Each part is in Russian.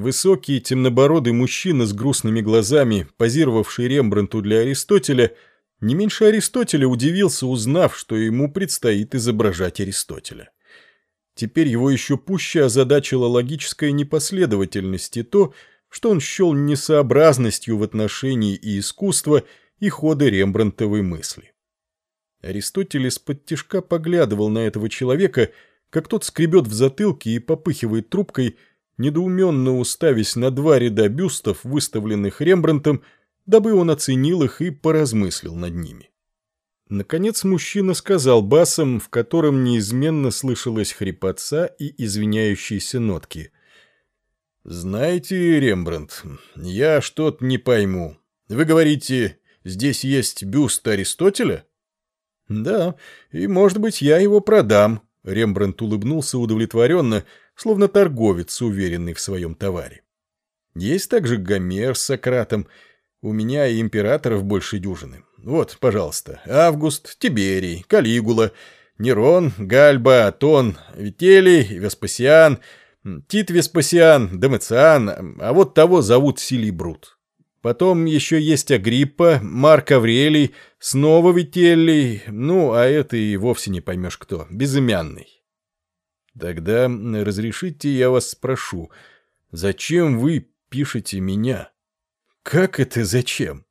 Высокий, темнобородый мужчина с грустными глазами, позировавший Рембрандту для Аристотеля, не меньше Аристотеля удивился, узнав, что ему предстоит изображать Аристотеля. Теперь его еще пуще озадачила логическая непоследовательность и то, что он счел несообразностью в отношении и искусства, и хода Рембрандтовой мысли. Аристотель из-под тишка поглядывал на этого человека, как тот скребет в затылке и попыхивает трубкой, недоуменно уставясь на два ряда бюстов, выставленных Рембрандтом, дабы он оценил их и поразмыслил над ними. Наконец мужчина сказал басом, в котором неизменно слышалась хрипотца и извиняющиеся нотки. «Знаете, Рембрандт, я что-то не пойму. Вы говорите, здесь есть бюст Аристотеля?» «Да, и, может быть, я его продам», — Рембрандт улыбнулся удовлетворенно, словно торговец, уверенный в своем товаре. «Есть также Гомер с Сократом. У меня и императоров больше дюжины. Вот, пожалуйста, Август, Тиберий, Калигула, Нерон, Гальба, Атон, Вителий, Веспасиан, Тит Веспасиан, Домициан, а вот того зовут Силибрут. Потом еще есть Агриппа, Марк Аврелий, снова Вителлий, ну, а это и вовсе не поймешь кто, безымянный. Тогда разрешите я вас спрошу, зачем вы пишете меня? Как это зачем?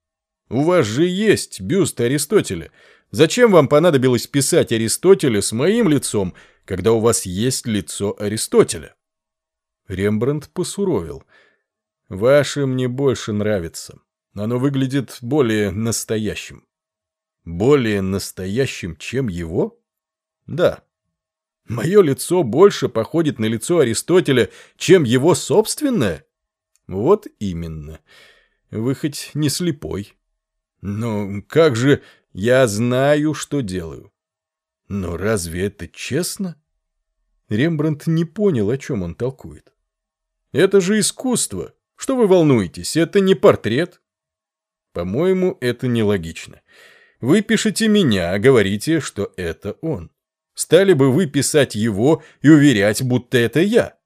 У вас же есть бюст Аристотеля. Зачем вам понадобилось писать Аристотеля с моим лицом, когда у вас есть лицо Аристотеля? Рембрандт посуровил — Ваше мне больше нравится. Оно выглядит более настоящим. Более настоящим, чем его? Да. Мое лицо больше походит на лицо Аристотеля, чем его собственное? Вот именно. Вы хоть не слепой. Но как же я знаю, что делаю? Но разве это честно? Рембрандт не понял, о чем он толкует. Это же искусство. Что вы волнуетесь? Это не портрет. По-моему, это нелогично. Вы пишете меня, а говорите, что это он. Стали бы вы писать его и уверять, будто это я.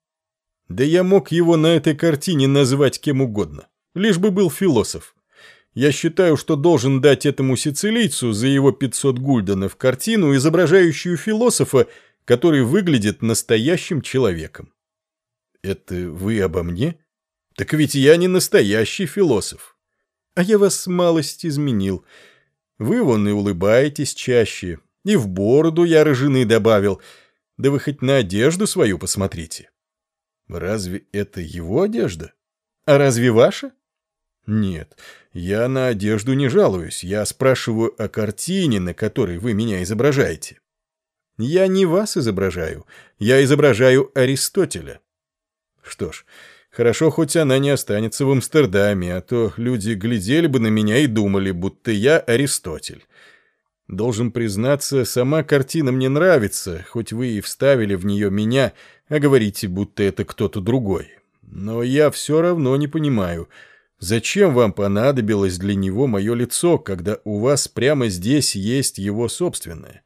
Да я мог его на этой картине назвать кем угодно, лишь бы был философ. Я считаю, что должен дать этому сицилийцу за его 500 гульденов картину, изображающую философа, который выглядит настоящим человеком. Это вы обо мне? Так ведь я не настоящий философ. А я вас малость изменил. Вы вон и улыбаетесь чаще, и в бороду я рыжины добавил. Да вы хоть на одежду свою посмотрите. Разве это его одежда? А разве ваша? Нет, я на одежду не жалуюсь. Я спрашиваю о картине, на которой вы меня изображаете. Я не вас изображаю. Я изображаю Аристотеля. Что ж, Хорошо, хоть она не останется в Амстердаме, а то люди глядели бы на меня и думали, будто я Аристотель. Должен признаться, сама картина мне нравится, хоть вы и вставили в нее меня, а говорите, будто это кто-то другой. Но я все равно не понимаю, зачем вам понадобилось для него мое лицо, когда у вас прямо здесь есть его собственное?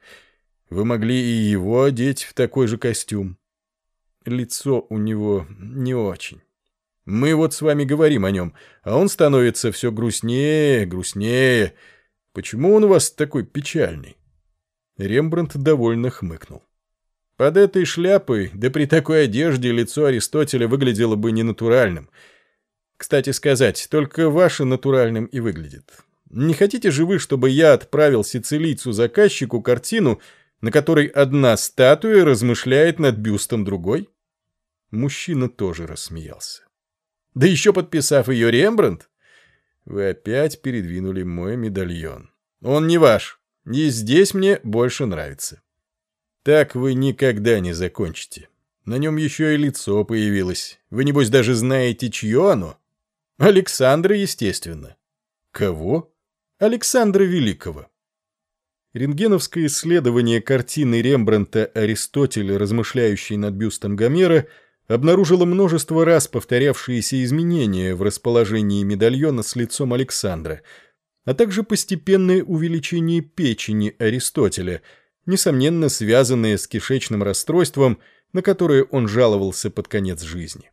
Вы могли и его одеть в такой же костюм. Лицо у него не очень. Мы вот с вами говорим о нем, а он становится все грустнее, грустнее. Почему он у вас такой печальный?» Рембрандт довольно хмыкнул. Под этой шляпой, да при такой одежде, лицо Аристотеля выглядело бы ненатуральным. Кстати сказать, только ваше натуральным и выглядит. Не хотите же вы, чтобы я отправил сицилийцу-заказчику картину, на которой одна статуя размышляет над бюстом другой? Мужчина тоже рассмеялся. Да еще подписав ее Рембрандт? Вы опять передвинули мой медальон. Он не ваш. И здесь мне больше нравится. Так вы никогда не закончите. На нем еще и лицо появилось. Вы, небось, даже знаете, чье оно? Александра, естественно. Кого? Александра Великого. Рентгеновское исследование картины Рембрандта «Аристотель, размышляющий над бюстом Гомера» обнаружила множество раз повторявшиеся изменения в расположении медальона с лицом Александра, а также постепенное увеличение печени Аристотеля, несомненно связанное с кишечным расстройством, на которое он жаловался под конец жизни.